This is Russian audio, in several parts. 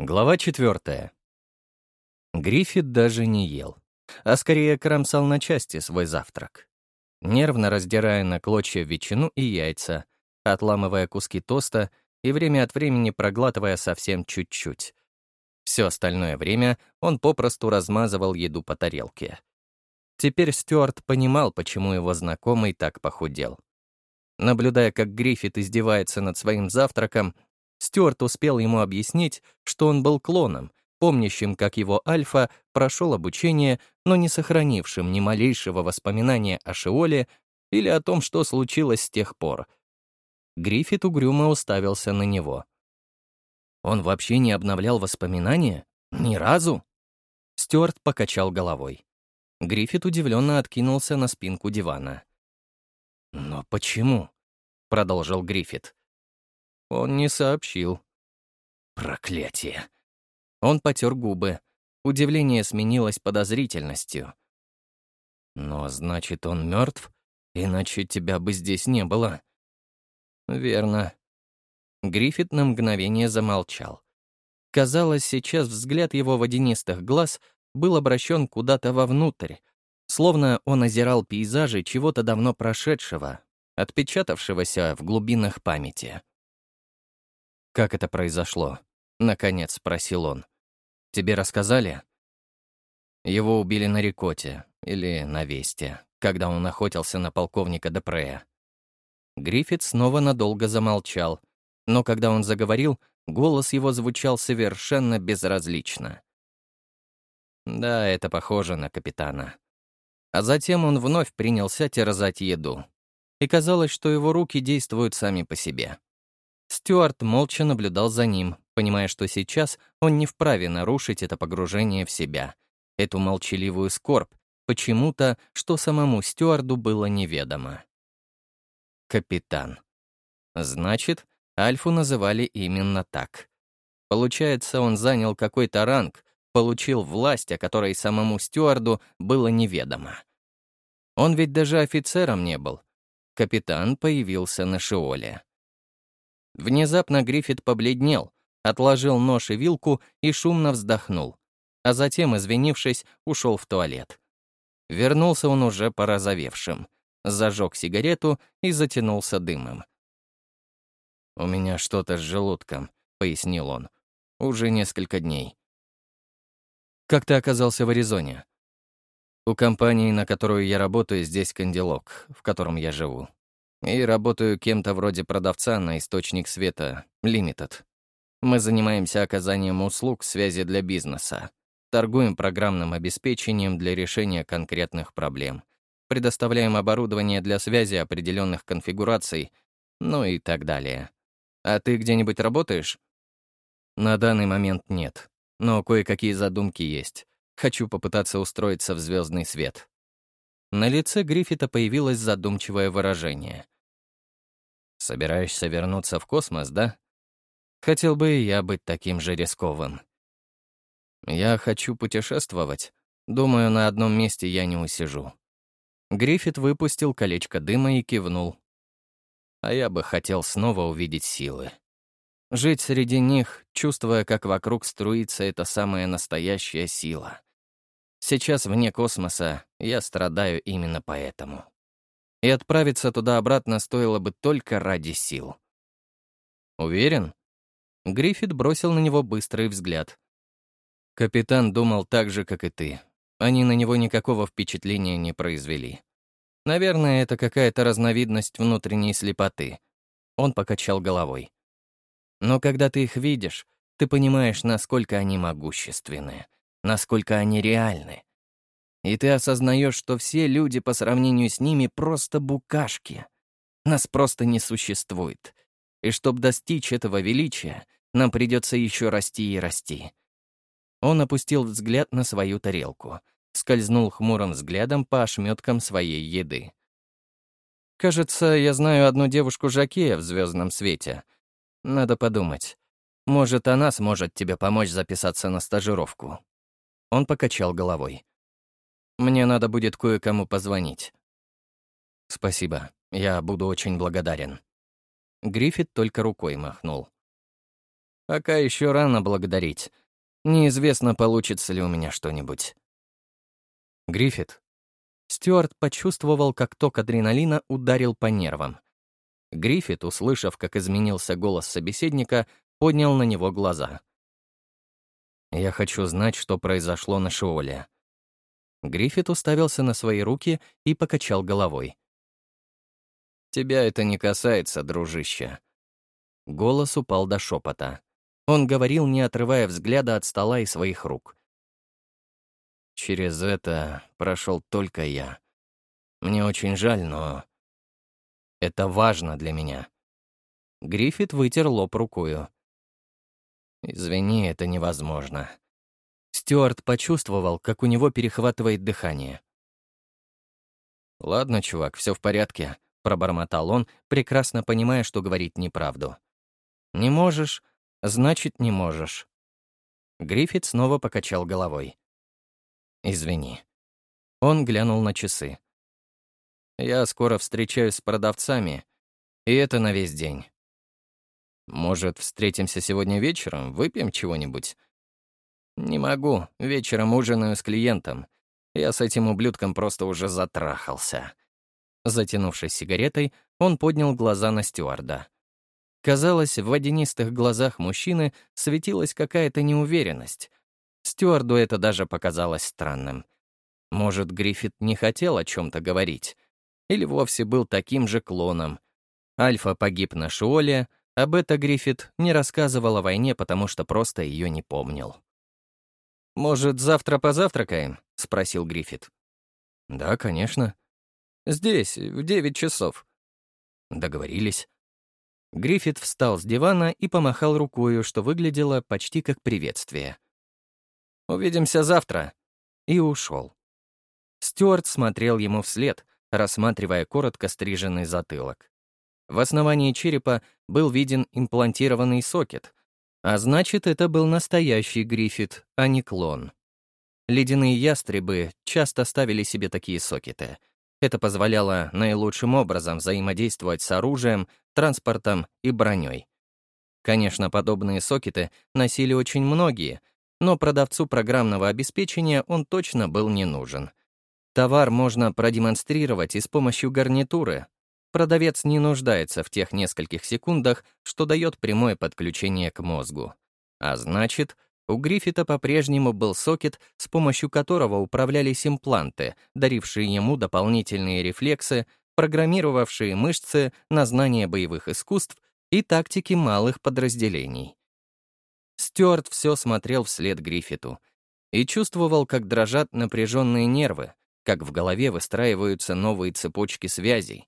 Глава четвертая. Гриффит даже не ел, а скорее кромсал на части свой завтрак. Нервно раздирая на клочья ветчину и яйца, отламывая куски тоста и время от времени проглатывая совсем чуть-чуть. Все остальное время он попросту размазывал еду по тарелке. Теперь Стюарт понимал, почему его знакомый так похудел. Наблюдая, как Гриффит издевается над своим завтраком, Стюарт успел ему объяснить, что он был клоном, помнящим, как его Альфа прошел обучение, но не сохранившим ни малейшего воспоминания о Шиоле или о том, что случилось с тех пор. Гриффит угрюмо уставился на него. Он вообще не обновлял воспоминания? Ни разу? Стюарт покачал головой. Гриффит удивленно откинулся на спинку дивана. «Но почему?» — продолжил Гриффит. Он не сообщил. Проклятие. Он потер губы. Удивление сменилось подозрительностью. Но значит, он мертв? Иначе тебя бы здесь не было. Верно. Гриффит на мгновение замолчал. Казалось, сейчас взгляд его водянистых глаз был обращен куда-то вовнутрь, словно он озирал пейзажи чего-то давно прошедшего, отпечатавшегося в глубинах памяти. «Как это произошло?» — наконец спросил он. «Тебе рассказали?» Его убили на Рикоте, или на Весте, когда он охотился на полковника Депрея. Гриффит снова надолго замолчал, но когда он заговорил, голос его звучал совершенно безразлично. Да, это похоже на капитана. А затем он вновь принялся терзать еду. И казалось, что его руки действуют сами по себе. Стюарт молча наблюдал за ним, понимая, что сейчас он не вправе нарушить это погружение в себя, эту молчаливую скорбь, почему-то, что самому Стюарду было неведомо. Капитан. Значит, Альфу называли именно так. Получается, он занял какой-то ранг, получил власть, о которой самому Стюарду было неведомо. Он ведь даже офицером не был. Капитан появился на Шиоле. Внезапно Гриффит побледнел, отложил нож и вилку и шумно вздохнул, а затем, извинившись, ушел в туалет. Вернулся он уже порозовевшим, зажег сигарету и затянулся дымом. «У меня что-то с желудком», — пояснил он. «Уже несколько дней». «Как ты оказался в Аризоне?» «У компании, на которую я работаю, здесь Кандилок, в котором я живу. И работаю кем-то вроде продавца на источник света, Limited. Мы занимаемся оказанием услуг связи для бизнеса, торгуем программным обеспечением для решения конкретных проблем, предоставляем оборудование для связи определенных конфигураций, ну и так далее. А ты где-нибудь работаешь? На данный момент нет, но кое-какие задумки есть. Хочу попытаться устроиться в звездный свет. На лице Гриффита появилось задумчивое выражение. «Собираешься вернуться в космос, да? Хотел бы и я быть таким же рисковым. Я хочу путешествовать. Думаю, на одном месте я не усижу». Гриффит выпустил колечко дыма и кивнул. А я бы хотел снова увидеть силы. Жить среди них, чувствуя, как вокруг струится эта самая настоящая сила. Сейчас вне космоса я страдаю именно поэтому. И отправиться туда-обратно стоило бы только ради сил. Уверен? Гриффит бросил на него быстрый взгляд. Капитан думал так же, как и ты. Они на него никакого впечатления не произвели. Наверное, это какая-то разновидность внутренней слепоты. Он покачал головой. Но когда ты их видишь, ты понимаешь, насколько они могущественные насколько они реальны. И ты осознаешь, что все люди по сравнению с ними просто букашки. Нас просто не существует. И чтобы достичь этого величия, нам придется еще расти и расти. Он опустил взгляд на свою тарелку, скользнул хмурым взглядом по ошметкам своей еды. «Кажется, я знаю одну девушку-жакея в звездном свете. Надо подумать. Может, она сможет тебе помочь записаться на стажировку». Он покачал головой. «Мне надо будет кое-кому позвонить». «Спасибо. Я буду очень благодарен». Гриффит только рукой махнул. Пока еще рано благодарить. Неизвестно, получится ли у меня что-нибудь. Гриффит. Стюарт почувствовал, как ток адреналина ударил по нервам. Гриффит, услышав, как изменился голос собеседника, поднял на него глаза. «Я хочу знать, что произошло на Шиоле». Гриффит уставился на свои руки и покачал головой. «Тебя это не касается, дружище». Голос упал до шепота. Он говорил, не отрывая взгляда от стола и своих рук. «Через это прошел только я. Мне очень жаль, но это важно для меня». Гриффит вытер лоб рукою. «Извини, это невозможно». Стюарт почувствовал, как у него перехватывает дыхание. «Ладно, чувак, все в порядке», — пробормотал он, прекрасно понимая, что говорит неправду. «Не можешь, значит, не можешь». Гриффит снова покачал головой. «Извини». Он глянул на часы. «Я скоро встречаюсь с продавцами, и это на весь день. Может, встретимся сегодня вечером, выпьем чего-нибудь?» «Не могу. Вечером ужинаю с клиентом. Я с этим ублюдком просто уже затрахался». Затянувшись сигаретой, он поднял глаза на стюарда. Казалось, в водянистых глазах мужчины светилась какая-то неуверенность. Стюарду это даже показалось странным. Может, Гриффит не хотел о чем-то говорить? Или вовсе был таким же клоном? Альфа погиб на Шиоле, а Бета-Гриффит не рассказывал о войне, потому что просто ее не помнил. «Может, завтра позавтракаем?» — спросил Гриффит. «Да, конечно». «Здесь, в девять часов». Договорились. Гриффит встал с дивана и помахал рукою, что выглядело почти как приветствие. «Увидимся завтра», и ушел. Стюарт смотрел ему вслед, рассматривая коротко стриженный затылок. В основании черепа был виден имплантированный сокет, а значит, это был настоящий Гриффит, а не клон. Ледяные ястребы часто ставили себе такие сокеты. Это позволяло наилучшим образом взаимодействовать с оружием, транспортом и броней. Конечно, подобные сокеты носили очень многие, но продавцу программного обеспечения он точно был не нужен. Товар можно продемонстрировать и с помощью гарнитуры, Продавец не нуждается в тех нескольких секундах, что дает прямое подключение к мозгу. А значит, у Гриффита по-прежнему был сокет, с помощью которого управлялись импланты, дарившие ему дополнительные рефлексы, программировавшие мышцы на знание боевых искусств и тактики малых подразделений. Стюарт все смотрел вслед Гриффиту и чувствовал, как дрожат напряженные нервы, как в голове выстраиваются новые цепочки связей,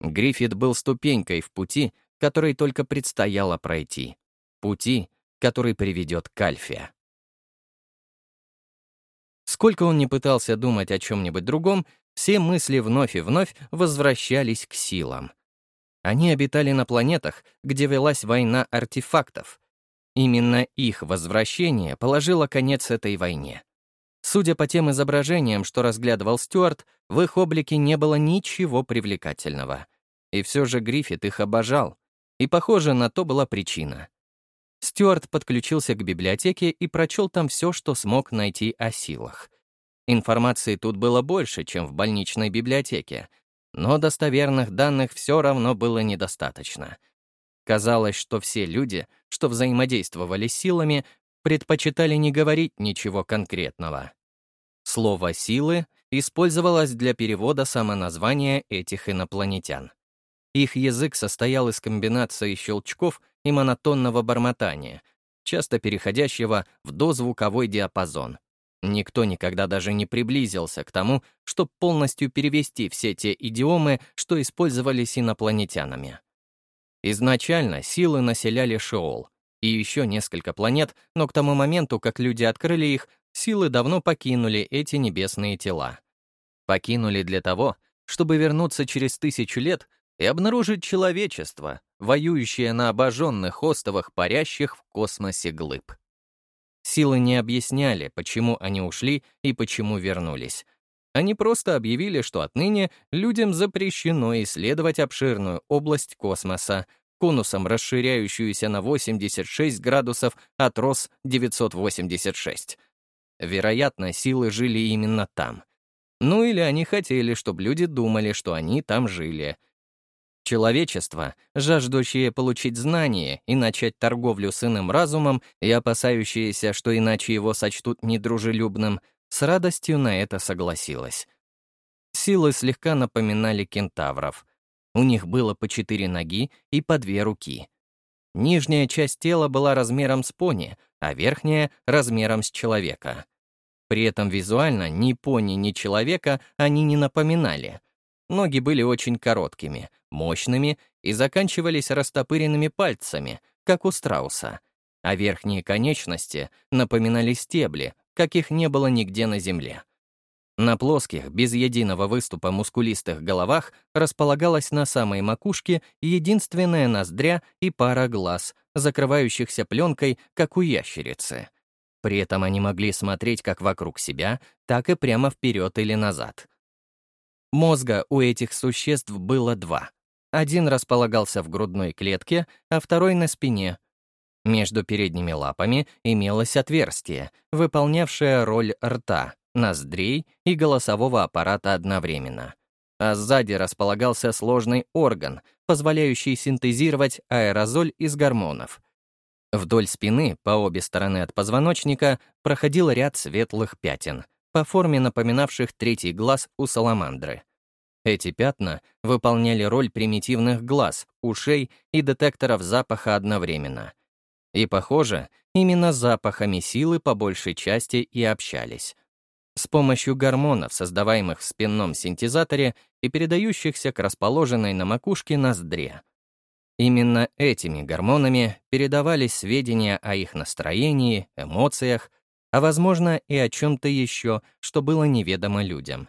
Гриффит был ступенькой в пути, который только предстояло пройти. Пути, который приведет к Альфе. Сколько он не пытался думать о чем-нибудь другом, все мысли вновь и вновь возвращались к силам. Они обитали на планетах, где велась война артефактов. Именно их возвращение положило конец этой войне. Судя по тем изображениям, что разглядывал Стюарт, в их облике не было ничего привлекательного. И все же Гриффит их обожал. И, похоже, на то была причина. Стюарт подключился к библиотеке и прочел там все, что смог найти о силах. Информации тут было больше, чем в больничной библиотеке, но достоверных данных все равно было недостаточно. Казалось, что все люди, что взаимодействовали с силами, предпочитали не говорить ничего конкретного. Слово «силы» использовалось для перевода самоназвания этих инопланетян. Их язык состоял из комбинации щелчков и монотонного бормотания, часто переходящего в дозвуковой диапазон. Никто никогда даже не приблизился к тому, чтобы полностью перевести все те идиомы, что использовались инопланетянами. Изначально силы населяли Шеол и еще несколько планет, но к тому моменту, как люди открыли их, силы давно покинули эти небесные тела. Покинули для того, чтобы вернуться через тысячу лет и обнаружить человечество, воюющее на обожженных островах, парящих в космосе глыб. Силы не объясняли, почему они ушли и почему вернулись. Они просто объявили, что отныне людям запрещено исследовать обширную область космоса, конусом расширяющуюся на 86 градусов от РОС 986. Вероятно, силы жили именно там. Ну или они хотели, чтобы люди думали, что они там жили. Человечество, жаждущее получить знания и начать торговлю с иным разумом и опасающееся, что иначе его сочтут недружелюбным, с радостью на это согласилось. Силы слегка напоминали кентавров. У них было по четыре ноги и по две руки. Нижняя часть тела была размером с пони, а верхняя — размером с человека. При этом визуально ни пони, ни человека они не напоминали. Ноги были очень короткими, мощными и заканчивались растопыренными пальцами, как у страуса, а верхние конечности напоминали стебли, каких не было нигде на Земле. На плоских, без единого выступа мускулистых головах располагалась на самой макушке единственная ноздря и пара глаз, закрывающихся пленкой, как у ящерицы. При этом они могли смотреть как вокруг себя, так и прямо вперед или назад. Мозга у этих существ было два. Один располагался в грудной клетке, а второй — на спине. Между передними лапами имелось отверстие, выполнявшее роль рта, ноздрей и голосового аппарата одновременно. А сзади располагался сложный орган, позволяющий синтезировать аэрозоль из гормонов. Вдоль спины, по обе стороны от позвоночника, проходил ряд светлых пятен, по форме напоминавших третий глаз у саламандры. Эти пятна выполняли роль примитивных глаз, ушей и детекторов запаха одновременно. И, похоже, именно запахами силы по большей части и общались с помощью гормонов, создаваемых в спинном синтезаторе и передающихся к расположенной на макушке ноздре. Именно этими гормонами передавались сведения о их настроении, эмоциях, а, возможно, и о чем-то еще, что было неведомо людям.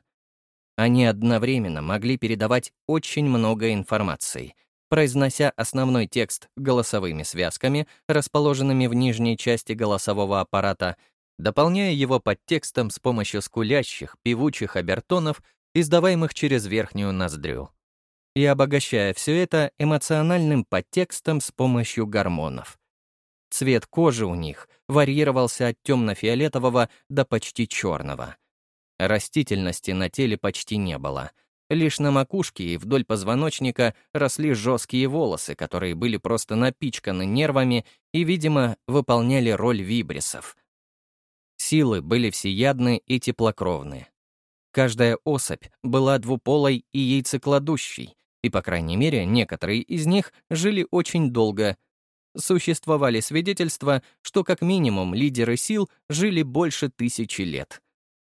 Они одновременно могли передавать очень много информации, произнося основной текст голосовыми связками, расположенными в нижней части голосового аппарата, дополняя его подтекстом с помощью скулящих, певучих обертонов, издаваемых через верхнюю ноздрю, и обогащая все это эмоциональным подтекстом с помощью гормонов. Цвет кожи у них варьировался от темно-фиолетового до почти черного. Растительности на теле почти не было. Лишь на макушке и вдоль позвоночника росли жесткие волосы, которые были просто напичканы нервами и, видимо, выполняли роль вибрисов — Силы были всеядны и теплокровны. Каждая особь была двуполой и яйцекладущей, и, по крайней мере, некоторые из них жили очень долго. Существовали свидетельства, что как минимум лидеры сил жили больше тысячи лет.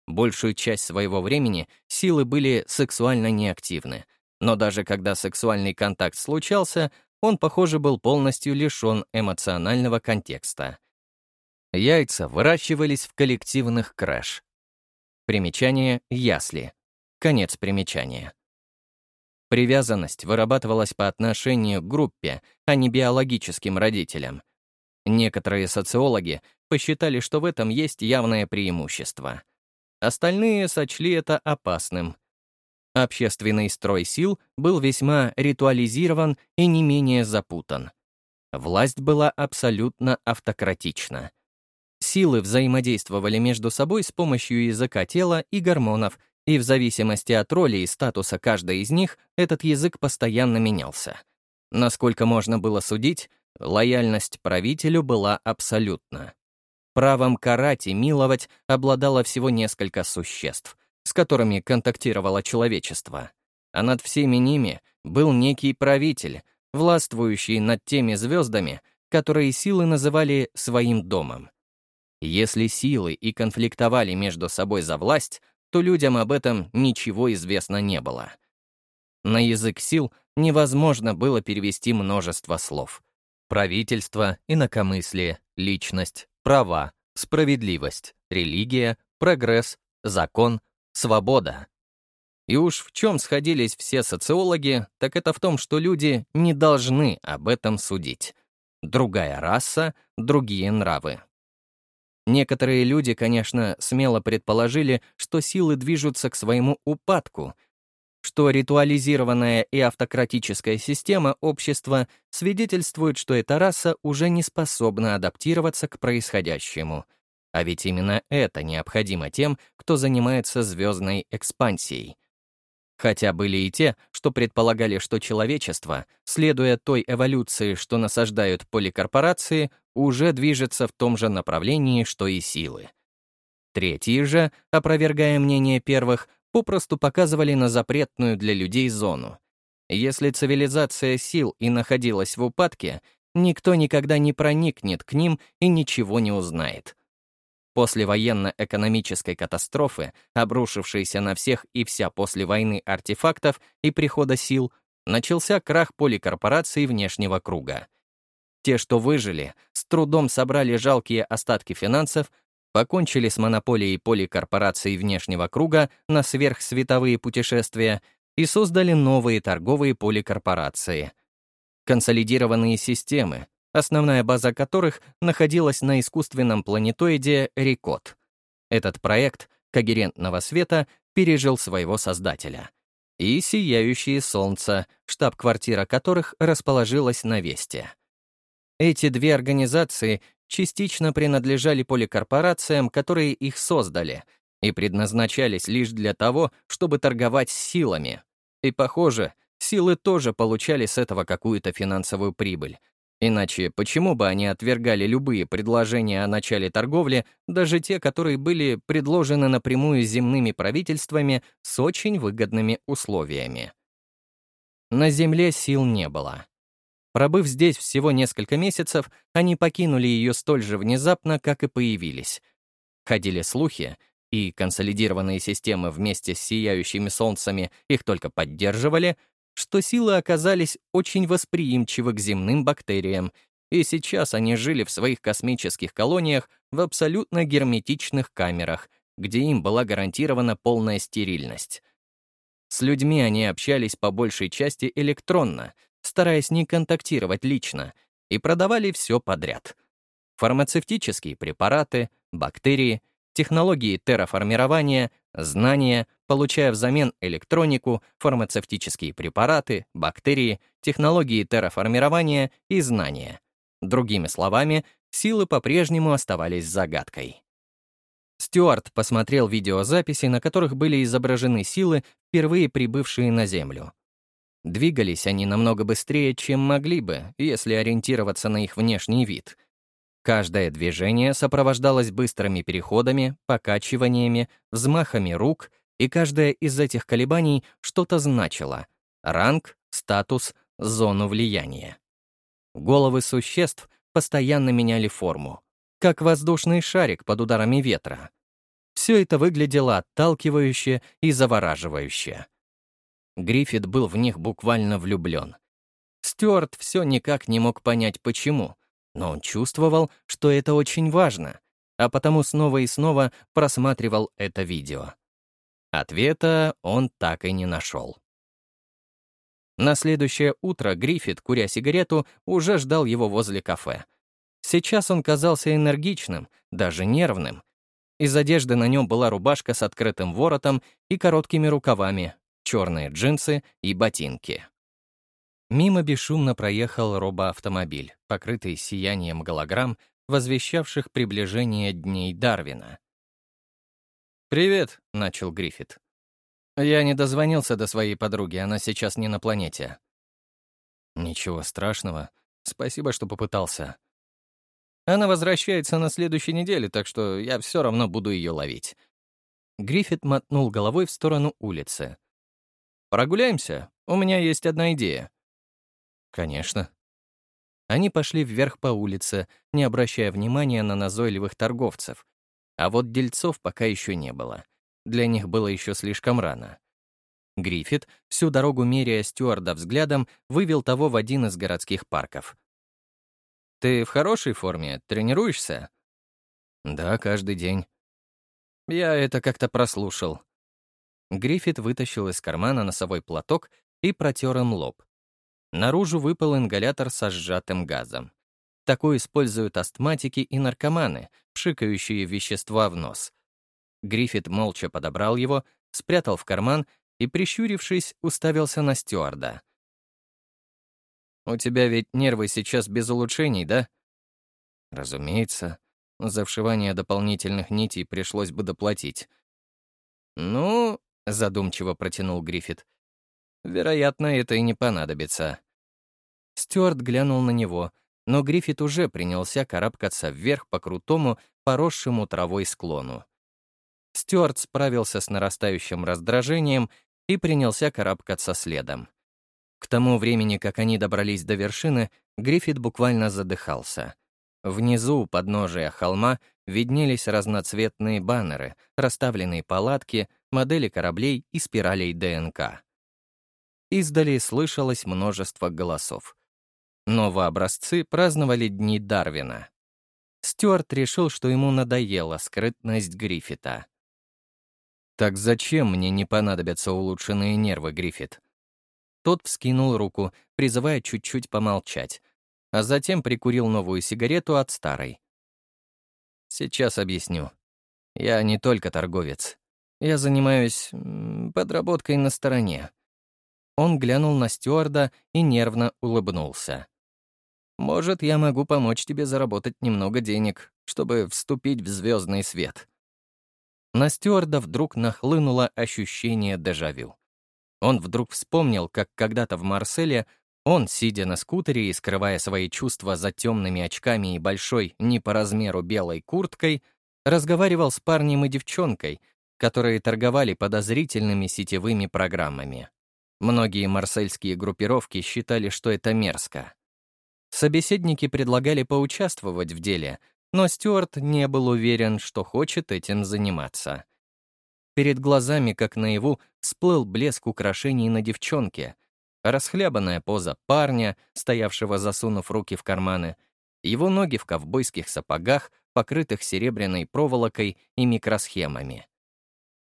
Большую часть своего времени силы были сексуально неактивны, но даже когда сексуальный контакт случался, он, похоже, был полностью лишен эмоционального контекста. Яйца выращивались в коллективных краш. Примечание «ясли». Конец примечания. Привязанность вырабатывалась по отношению к группе, а не биологическим родителям. Некоторые социологи посчитали, что в этом есть явное преимущество. Остальные сочли это опасным. Общественный строй сил был весьма ритуализирован и не менее запутан. Власть была абсолютно автократична — Силы взаимодействовали между собой с помощью языка тела и гормонов, и в зависимости от роли и статуса каждой из них этот язык постоянно менялся. Насколько можно было судить, лояльность правителю была абсолютна. Правом карать и миловать обладало всего несколько существ, с которыми контактировало человечество. А над всеми ними был некий правитель, властвующий над теми звездами, которые силы называли своим домом. Если силы и конфликтовали между собой за власть, то людям об этом ничего известно не было. На язык сил невозможно было перевести множество слов. Правительство, инакомыслие, личность, права, справедливость, религия, прогресс, закон, свобода. И уж в чем сходились все социологи, так это в том, что люди не должны об этом судить. Другая раса, другие нравы. Некоторые люди, конечно, смело предположили, что силы движутся к своему упадку. что ритуализированная и автократическая система общества свидетельствует, что эта раса уже не способна адаптироваться к происходящему. А ведь именно это необходимо тем, кто занимается звездной экспансией. Хотя были и те, что предполагали, что человечество, следуя той эволюции, что насаждают поликорпорации, уже движется в том же направлении, что и силы. Третьи же, опровергая мнение первых, попросту показывали на запретную для людей зону. Если цивилизация сил и находилась в упадке, никто никогда не проникнет к ним и ничего не узнает. После военно-экономической катастрофы, обрушившейся на всех и вся после войны артефактов и прихода сил, начался крах поликорпораций внешнего круга. Те, что выжили, с трудом собрали жалкие остатки финансов, покончили с монополией поликорпораций внешнего круга на сверхсветовые путешествия и создали новые торговые поликорпорации. Консолидированные системы, основная база которых находилась на искусственном планетоиде Рикот. Этот проект когерентного света пережил своего создателя. И сияющие солнца, штаб-квартира которых расположилась на Весте. Эти две организации частично принадлежали поликорпорациям, которые их создали, и предназначались лишь для того, чтобы торговать силами. И, похоже, силы тоже получали с этого какую-то финансовую прибыль. Иначе почему бы они отвергали любые предложения о начале торговли, даже те, которые были предложены напрямую земными правительствами с очень выгодными условиями? На Земле сил не было. Пробыв здесь всего несколько месяцев, они покинули ее столь же внезапно, как и появились. Ходили слухи, и консолидированные системы вместе с сияющими солнцами их только поддерживали, что силы оказались очень восприимчивы к земным бактериям, и сейчас они жили в своих космических колониях в абсолютно герметичных камерах, где им была гарантирована полная стерильность. С людьми они общались по большей части электронно, стараясь не контактировать лично, и продавали все подряд. Фармацевтические препараты, бактерии, технологии терраформирования, знания, получая взамен электронику, фармацевтические препараты, бактерии, технологии терраформирования и знания. Другими словами, силы по-прежнему оставались загадкой. Стюарт посмотрел видеозаписи, на которых были изображены силы, впервые прибывшие на Землю. Двигались они намного быстрее, чем могли бы, если ориентироваться на их внешний вид. Каждое движение сопровождалось быстрыми переходами, покачиваниями, взмахами рук, и каждое из этих колебаний что-то значило — ранг, статус, зону влияния. Головы существ постоянно меняли форму, как воздушный шарик под ударами ветра. Все это выглядело отталкивающе и завораживающе. Гриффит был в них буквально влюблен. Стюарт все никак не мог понять, почему, но он чувствовал, что это очень важно, а потому снова и снова просматривал это видео. Ответа он так и не нашел. На следующее утро Гриффит, куря сигарету, уже ждал его возле кафе. Сейчас он казался энергичным, даже нервным. Из одежды на нем была рубашка с открытым воротом и короткими рукавами, черные джинсы и ботинки. Мимо бесшумно проехал робоавтомобиль, покрытый сиянием голограмм, возвещавших приближение дней Дарвина. «Привет», — начал Гриффит. «Я не дозвонился до своей подруги, она сейчас не на планете». «Ничего страшного. Спасибо, что попытался». «Она возвращается на следующей неделе, так что я все равно буду ее ловить». Гриффит мотнул головой в сторону улицы. Прогуляемся? У меня есть одна идея». «Конечно». Они пошли вверх по улице, не обращая внимания на назойливых торговцев. А вот дельцов пока еще не было. Для них было еще слишком рано. Гриффит, всю дорогу меряя стюарда взглядом, вывел того в один из городских парков. «Ты в хорошей форме? Тренируешься?» «Да, каждый день». «Я это как-то прослушал. Гриффит вытащил из кармана носовой платок и протер им лоб. Наружу выпал ингалятор со сжатым газом. Такой используют астматики и наркоманы, пшикающие вещества в нос. Гриффит молча подобрал его, спрятал в карман и, прищурившись, уставился на стюарда. «У тебя ведь нервы сейчас без улучшений, да?» «Разумеется. За вшивание дополнительных нитей пришлось бы доплатить». «Ну...» — задумчиво протянул Гриффит. «Вероятно, это и не понадобится». Стюарт глянул на него, но Гриффит уже принялся карабкаться вверх по крутому, поросшему травой склону. Стюарт справился с нарастающим раздражением и принялся карабкаться следом. К тому времени, как они добрались до вершины, Гриффит буквально задыхался. Внизу, у подножия холма, виднелись разноцветные баннеры, расставленные палатки, модели кораблей и спиралей ДНК. Издали слышалось множество голосов. Новообразцы праздновали Дни Дарвина. Стюарт решил, что ему надоела скрытность Гриффита. «Так зачем мне не понадобятся улучшенные нервы, Гриффит?» Тот вскинул руку, призывая чуть-чуть помолчать, а затем прикурил новую сигарету от старой. «Сейчас объясню. Я не только торговец. Я занимаюсь подработкой на стороне». Он глянул на стюарда и нервно улыбнулся. «Может, я могу помочь тебе заработать немного денег, чтобы вступить в звездный свет». На стюарда вдруг нахлынуло ощущение дежавю. Он вдруг вспомнил, как когда-то в Марселе он, сидя на скутере и скрывая свои чувства за темными очками и большой, не по размеру белой курткой, разговаривал с парнем и девчонкой, которые торговали подозрительными сетевыми программами. Многие марсельские группировки считали, что это мерзко. Собеседники предлагали поучаствовать в деле — но Стюарт не был уверен, что хочет этим заниматься. Перед глазами, как наяву, всплыл блеск украшений на девчонке, расхлябанная поза парня, стоявшего засунув руки в карманы, его ноги в ковбойских сапогах, покрытых серебряной проволокой и микросхемами.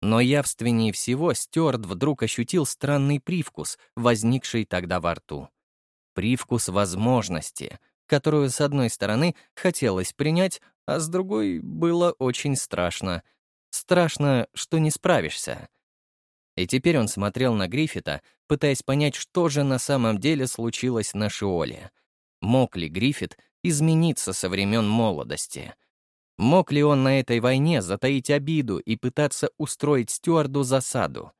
Но явственнее всего Стюарт вдруг ощутил странный привкус, возникший тогда во рту. Привкус возможности — которую, с одной стороны, хотелось принять, а с другой было очень страшно. Страшно, что не справишься. И теперь он смотрел на Гриффита, пытаясь понять, что же на самом деле случилось на Шиоле. Мог ли Гриффит измениться со времен молодости? Мог ли он на этой войне затаить обиду и пытаться устроить стюарду засаду?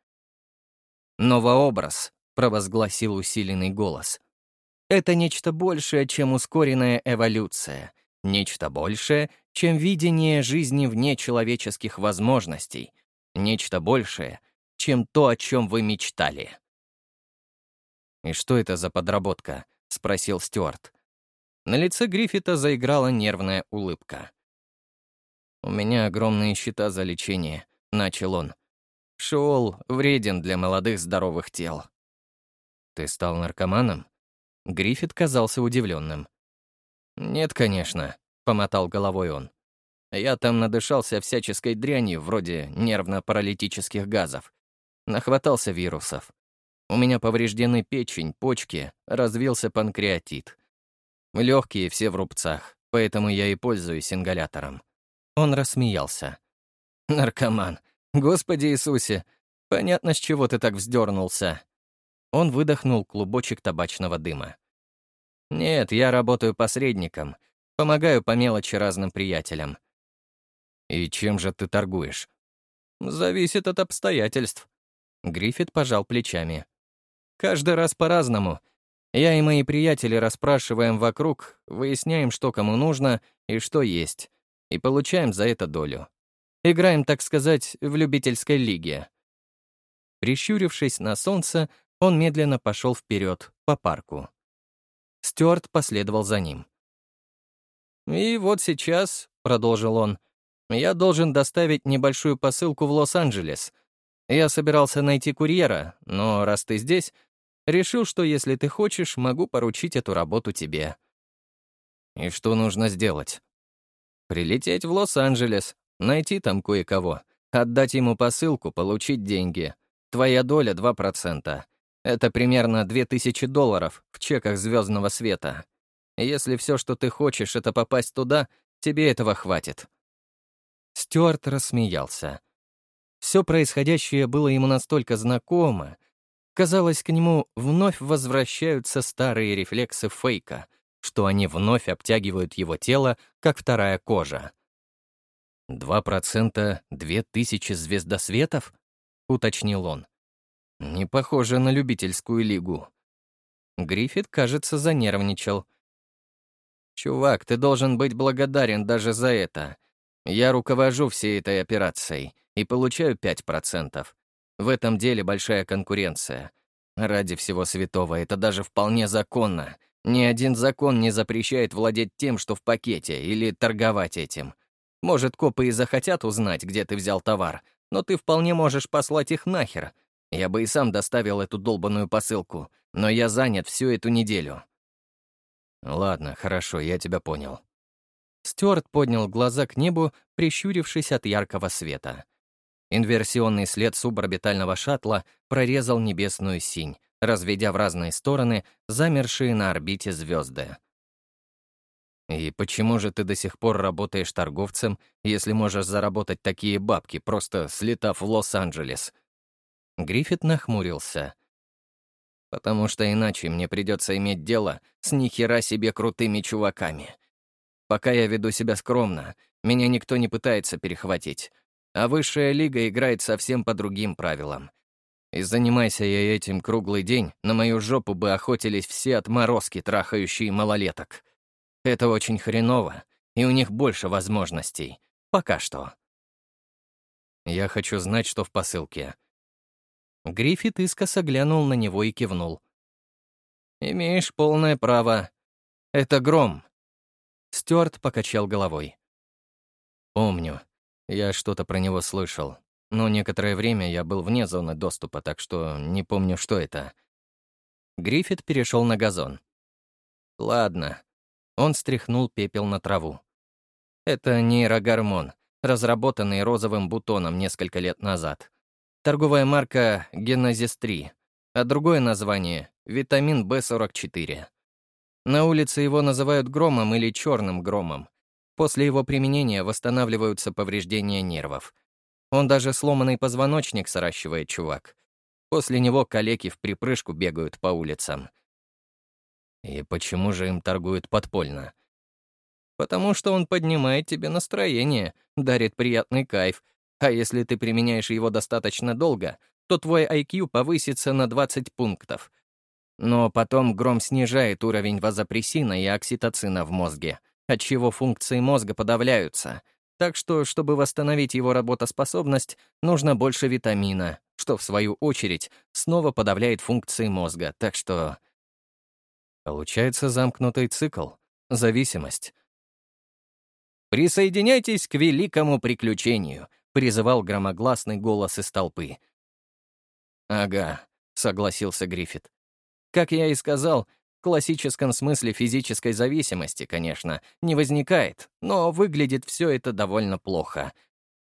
«Новообраз», — провозгласил усиленный голос. Это нечто большее, чем ускоренная эволюция, нечто большее, чем видение жизни вне человеческих возможностей, нечто большее, чем то, о чем вы мечтали. «И что это за подработка?» — спросил Стюарт. На лице Гриффита заиграла нервная улыбка. «У меня огромные счета за лечение», — начал он. «Шиол вреден для молодых здоровых тел». «Ты стал наркоманом?» Гриффит казался удивленным. «Нет, конечно», — помотал головой он. «Я там надышался всяческой дрянью, вроде нервно-паралитических газов. Нахватался вирусов. У меня повреждены печень, почки, развился панкреатит. Легкие все в рубцах, поэтому я и пользуюсь ингалятором». Он рассмеялся. «Наркоман! Господи Иисусе! Понятно, с чего ты так вздернулся. Он выдохнул клубочек табачного дыма. «Нет, я работаю посредником. Помогаю по мелочи разным приятелям». «И чем же ты торгуешь?» «Зависит от обстоятельств». Гриффит пожал плечами. «Каждый раз по-разному. Я и мои приятели расспрашиваем вокруг, выясняем, что кому нужно и что есть, и получаем за это долю. Играем, так сказать, в любительской лиге». Прищурившись на солнце, он медленно пошел вперед, по парку. Стюарт последовал за ним. «И вот сейчас», — продолжил он, — «я должен доставить небольшую посылку в Лос-Анджелес. Я собирался найти курьера, но раз ты здесь, решил, что если ты хочешь, могу поручить эту работу тебе». «И что нужно сделать?» «Прилететь в Лос-Анджелес, найти там кое-кого, отдать ему посылку, получить деньги. Твоя доля — 2%. Это примерно 2000 долларов в чеках звездного света. Если все, что ты хочешь, это попасть туда, тебе этого хватит». Стюарт рассмеялся. Все происходящее было ему настолько знакомо. Казалось, к нему вновь возвращаются старые рефлексы фейка, что они вновь обтягивают его тело, как вторая кожа. «Два процента — две тысячи звездосветов?» — уточнил он. «Не похоже на любительскую лигу». Гриффит, кажется, занервничал. «Чувак, ты должен быть благодарен даже за это. Я руковожу всей этой операцией и получаю 5%. В этом деле большая конкуренция. Ради всего святого, это даже вполне законно. Ни один закон не запрещает владеть тем, что в пакете, или торговать этим. Может, копы и захотят узнать, где ты взял товар, но ты вполне можешь послать их нахер. Я бы и сам доставил эту долбанную посылку, но я занят всю эту неделю. Ладно, хорошо, я тебя понял. Стюарт поднял глаза к небу, прищурившись от яркого света. Инверсионный след суборбитального шаттла прорезал небесную синь, разведя в разные стороны замершие на орбите звезды. «И почему же ты до сих пор работаешь торговцем, если можешь заработать такие бабки, просто слетав в Лос-Анджелес?» Гриффит нахмурился. «Потому что иначе мне придется иметь дело с нихера себе крутыми чуваками. Пока я веду себя скромно, меня никто не пытается перехватить, а высшая лига играет совсем по другим правилам. И занимайся я этим круглый день, на мою жопу бы охотились все отморозки, трахающие малолеток». Это очень хреново, и у них больше возможностей. Пока что. Я хочу знать, что в посылке. Гриффит искоса глянул на него и кивнул. «Имеешь полное право. Это гром». Стюарт покачал головой. «Помню. Я что-то про него слышал. Но некоторое время я был вне зоны доступа, так что не помню, что это». Гриффит перешел на газон. «Ладно, он стряхнул пепел на траву. Это нейрогормон, разработанный розовым бутоном несколько лет назад. Торговая марка Генезис-3, а другое название — витамин В44. На улице его называют громом или черным громом. После его применения восстанавливаются повреждения нервов. Он даже сломанный позвоночник сращивает, чувак. После него калеки в припрыжку бегают по улицам. И почему же им торгуют подпольно? Потому что он поднимает тебе настроение, дарит приятный кайф, а если ты применяешь его достаточно долго, то твой IQ повысится на 20 пунктов. Но потом гром снижает уровень вазопрессина и окситоцина в мозге, отчего функции мозга подавляются. Так что, чтобы восстановить его работоспособность, нужно больше витамина, что, в свою очередь, снова подавляет функции мозга, так что Получается замкнутый цикл, зависимость. «Присоединяйтесь к великому приключению», — призывал громогласный голос из толпы. «Ага», — согласился Гриффит. «Как я и сказал, классическом смысле физической зависимости, конечно, не возникает, но выглядит все это довольно плохо.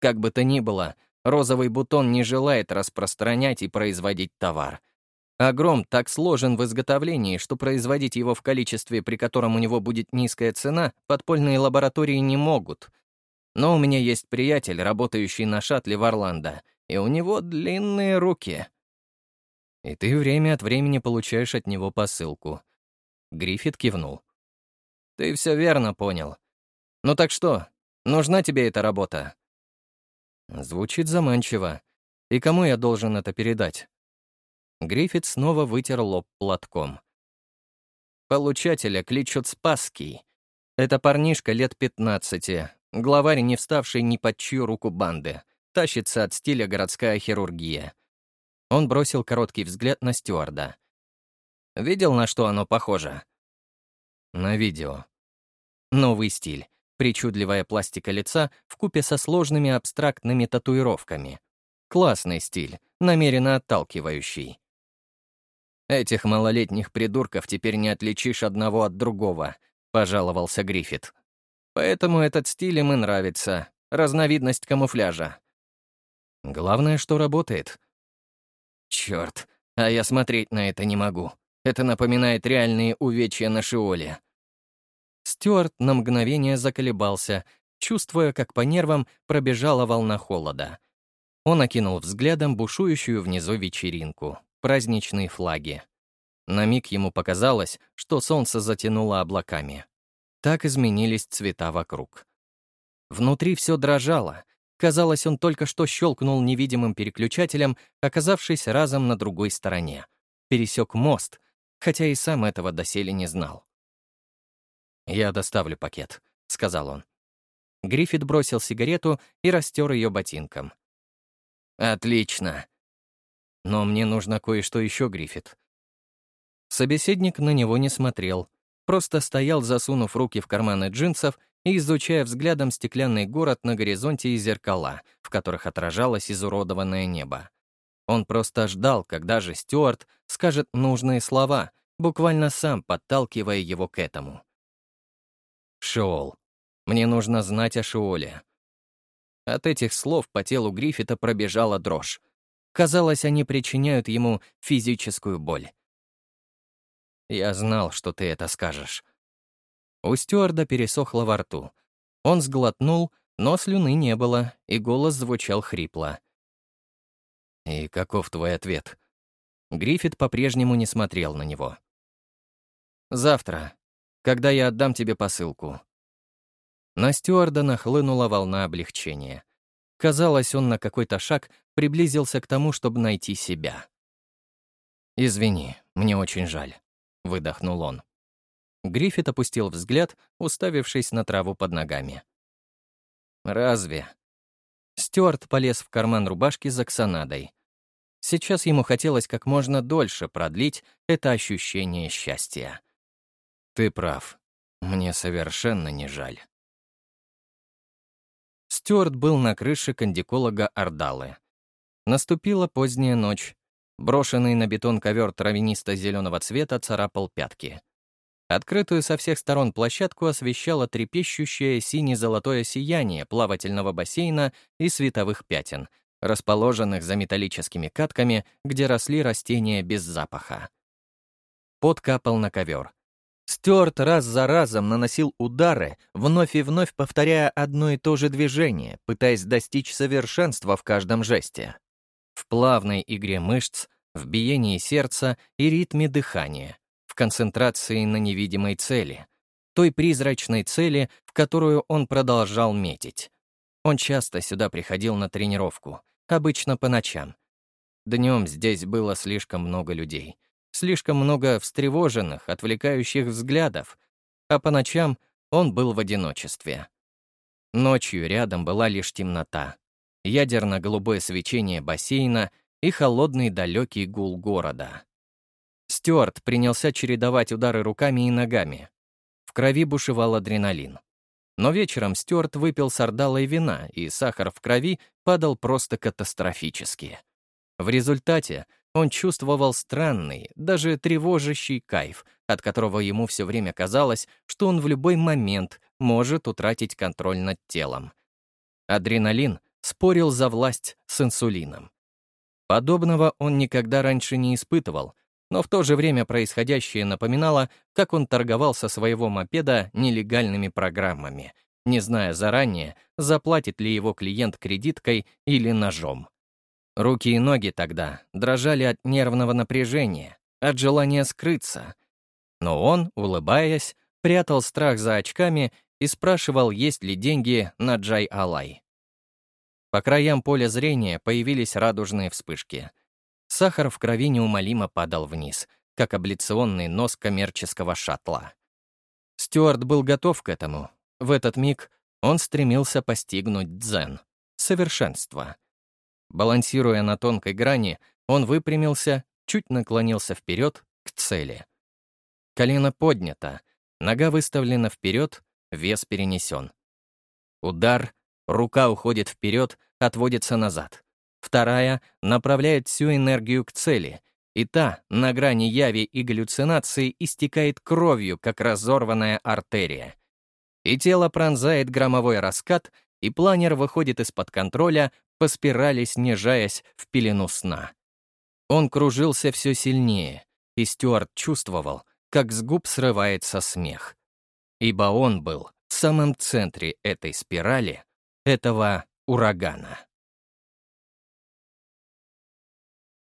Как бы то ни было, розовый бутон не желает распространять и производить товар — Агром так сложен в изготовлении, что производить его в количестве, при котором у него будет низкая цена, подпольные лаборатории не могут. Но у меня есть приятель, работающий на шаттле в Орландо, и у него длинные руки. И ты время от времени получаешь от него посылку. Гриффит кивнул. Ты все верно понял. Ну так что, нужна тебе эта работа? Звучит заманчиво. И кому я должен это передать? Гриффит снова вытер лоб платком. Получателя кличут Спасский. Это парнишка лет 15, главарь, не вставший ни под чью руку банды, тащится от стиля городская хирургия. Он бросил короткий взгляд на стюарда. «Видел, на что оно похоже?» «На видео». Новый стиль. Причудливая пластика лица в купе со сложными абстрактными татуировками. Классный стиль, намеренно отталкивающий. «Этих малолетних придурков теперь не отличишь одного от другого», — пожаловался Гриффит. «Поэтому этот стиль им и нравится. Разновидность камуфляжа». «Главное, что работает». «Чёрт, а я смотреть на это не могу. Это напоминает реальные увечья на Шиоле». Стюарт на мгновение заколебался, чувствуя, как по нервам пробежала волна холода. Он окинул взглядом бушующую внизу вечеринку, праздничные флаги. На миг ему показалось, что солнце затянуло облаками. Так изменились цвета вокруг. Внутри все дрожало. Казалось, он только что щелкнул невидимым переключателем, оказавшись разом на другой стороне. Пересек мост, хотя и сам этого доселе не знал. «Я доставлю пакет», — сказал он. Гриффит бросил сигарету и растер ее ботинком. «Отлично. Но мне нужно кое-что еще, Гриффит». Собеседник на него не смотрел, просто стоял, засунув руки в карманы джинсов и изучая взглядом стеклянный город на горизонте и зеркала, в которых отражалось изуродованное небо. Он просто ждал, когда же Стюарт скажет нужные слова, буквально сам подталкивая его к этому. «Шиол. Мне нужно знать о Шиоле». От этих слов по телу Гриффита пробежала дрожь. Казалось, они причиняют ему физическую боль. «Я знал, что ты это скажешь». У стюарда пересохло во рту. Он сглотнул, но слюны не было, и голос звучал хрипло. «И каков твой ответ?» Гриффит по-прежнему не смотрел на него. «Завтра, когда я отдам тебе посылку». На стюарда нахлынула волна облегчения. Казалось, он на какой-то шаг приблизился к тому, чтобы найти себя. «Извини, мне очень жаль», — выдохнул он. Гриффит опустил взгляд, уставившись на траву под ногами. «Разве?» Стюарт полез в карман рубашки за ксонадой. Сейчас ему хотелось как можно дольше продлить это ощущение счастья. «Ты прав. Мне совершенно не жаль». Стюарт был на крыше кондиколога Ордалы. Наступила поздняя ночь. Брошенный на бетон ковер травянисто-зеленого цвета царапал пятки. Открытую со всех сторон площадку освещало трепещущее сине-золотое сияние плавательного бассейна и световых пятен, расположенных за металлическими катками, где росли растения без запаха. Пот капал на ковер. Стюарт раз за разом наносил удары, вновь и вновь повторяя одно и то же движение, пытаясь достичь совершенства в каждом жесте. В плавной игре мышц, в биении сердца и ритме дыхания — концентрации на невидимой цели, той призрачной цели, в которую он продолжал метить. Он часто сюда приходил на тренировку, обычно по ночам. Днем здесь было слишком много людей, слишком много встревоженных, отвлекающих взглядов, а по ночам он был в одиночестве. Ночью рядом была лишь темнота, ядерно-голубое свечение бассейна и холодный далекий гул города. Стюарт принялся чередовать удары руками и ногами. В крови бушевал адреналин. Но вечером Стюарт выпил сардалой вина, и сахар в крови падал просто катастрофически. В результате он чувствовал странный, даже тревожащий кайф, от которого ему все время казалось, что он в любой момент может утратить контроль над телом. Адреналин спорил за власть с инсулином. Подобного он никогда раньше не испытывал — но в то же время происходящее напоминало, как он торговал со своего мопеда нелегальными программами, не зная заранее, заплатит ли его клиент кредиткой или ножом. Руки и ноги тогда дрожали от нервного напряжения, от желания скрыться. Но он, улыбаясь, прятал страх за очками и спрашивал, есть ли деньги на Джай-Алай. По краям поля зрения появились радужные вспышки — Сахар в крови неумолимо падал вниз, как абляционный нос коммерческого шаттла. Стюарт был готов к этому. В этот миг он стремился постигнуть дзен, совершенство. Балансируя на тонкой грани, он выпрямился, чуть наклонился вперед к цели. Колено поднято, нога выставлена вперед, вес перенесен. Удар, рука уходит вперед, отводится назад. Вторая направляет всю энергию к цели, и та, на грани яви и галлюцинации, истекает кровью, как разорванная артерия. И тело пронзает громовой раскат, и планер выходит из-под контроля, по спирали снижаясь в пелену сна. Он кружился все сильнее, и Стюарт чувствовал, как с губ срывается смех. Ибо он был в самом центре этой спирали, этого урагана.